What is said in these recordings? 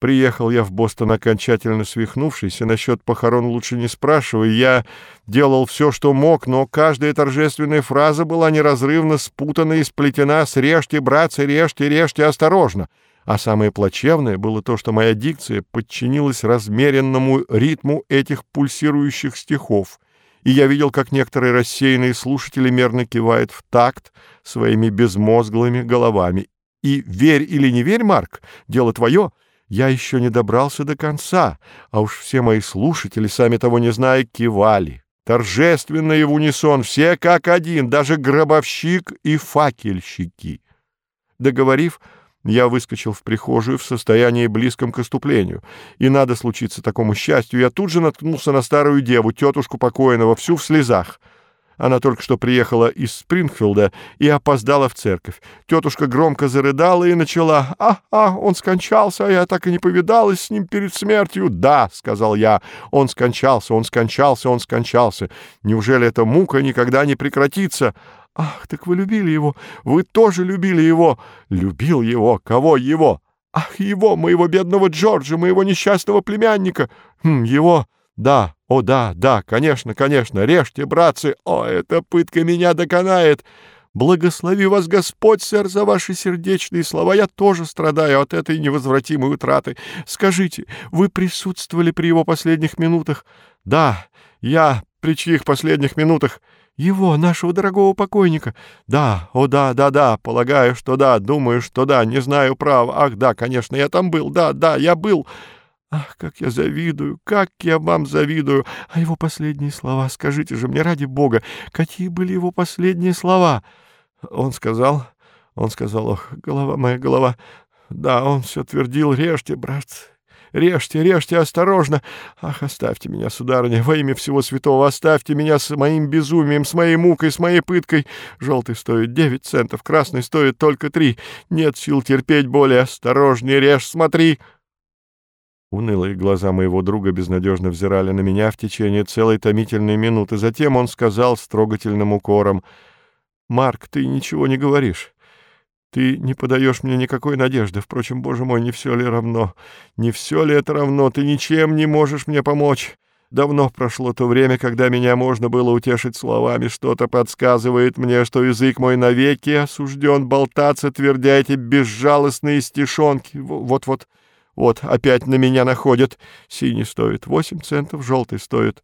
Приехал я в Бостон окончательно свихнувшийся, насчет похорон лучше не спрашивай. Я делал все, что мог, но каждая торжественная фраза была неразрывно спутана и сплетена «срежьте, братцы, режьте, режьте осторожно». А самое плачевное было то, что моя дикция подчинилась размеренному ритму этих пульсирующих стихов, и я видел, как некоторые рассеянные слушатели мерно кивают в такт своими безмозглыми головами. И верь или не верь, Марк, дело твое — я еще не добрался до конца, а уж все мои слушатели, сами того не зная, кивали. Торжественно и в унисон, все как один, даже гробовщик и факельщики. Договорив, я выскочил в прихожую в состоянии близком к оступлению. И надо случиться такому счастью, я тут же наткнулся на старую деву, тетушку покойного, всю в слезах — она только что приехала из Спрингфилда и опоздала в церковь. Тетушка громко зарыдала и начала. «А, а, он скончался, а я так и не повидалась с ним перед смертью». «Да», — сказал я, — «он скончался, он скончался, он скончался. Неужели эта мука никогда не прекратится?» «Ах, так вы любили его! Вы тоже любили его!» «Любил его! Кого его?» «Ах, его, моего бедного Джорджа, моего несчастного племянника!» хм, «Его!» «Да, о да, да, конечно, конечно, режьте, братцы! О, эта пытка меня доконает!» Благослови вас Господь, сэр, за ваши сердечные слова. Я тоже страдаю от этой невозвратимой утраты. Скажите, вы присутствовали при его последних минутах? Да, я при чьих последних минутах? Его, нашего дорогого покойника. Да, о да, да, да, полагаю, что да, думаю, что да, не знаю права. Ах, да, конечно, я там был, да, да, я был. Ах, как я завидую, как я вам завидую! А его последние слова, скажите же мне, ради бога, какие были его последние слова? Он сказал, он сказал, ох, голова моя, голова. Да, он все твердил, режьте, брат, режьте, режьте, осторожно. Ах, оставьте меня, сударыня, во имя всего святого, оставьте меня с моим безумием, с моей мукой, с моей пыткой. Желтый стоит девять центов, красный стоит только три. Нет сил терпеть более, осторожнее режь, смотри. Унылые глаза моего друга безнадежно взирали на меня в течение целой томительной минуты. Затем он сказал с трогательным укором, «Марк, ты ничего не говоришь. Ты не подаешь мне никакой надежды. Впрочем, боже мой, не все ли равно? Не все ли это равно? Ты ничем не можешь мне помочь. Давно прошло то время, когда меня можно было утешить словами. Что-то подсказывает мне, что язык мой навеки осужден болтаться, твердя эти безжалостные стишонки. Вот-вот». Вот, опять на меня находят. Синий стоит восемь центов, желтый стоит.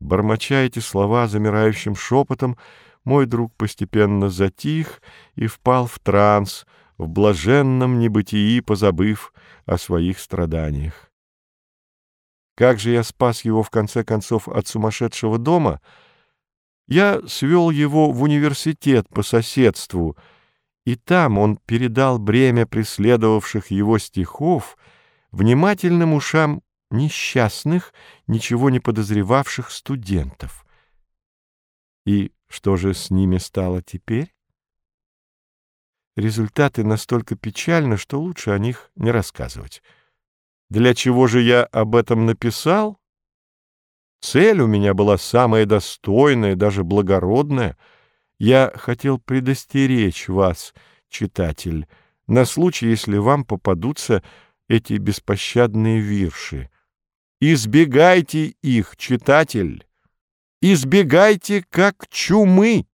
Бормоча эти слова замирающим шепотом, мой друг постепенно затих и впал в транс, в блаженном небытии, позабыв о своих страданиях. Как же я спас его, в конце концов, от сумасшедшего дома? Я свел его в университет по соседству, и там он передал бремя преследовавших его стихов — внимательным ушам несчастных, ничего не подозревавших студентов. И что же с ними стало теперь? Результаты настолько печальны, что лучше о них не рассказывать. Для чего же я об этом написал? Цель у меня была самая достойная, даже благородная. Я хотел предостеречь вас, читатель, на случай, если вам попадутся эти беспощадные вирши. Избегайте их, читатель! Избегайте, как чумы!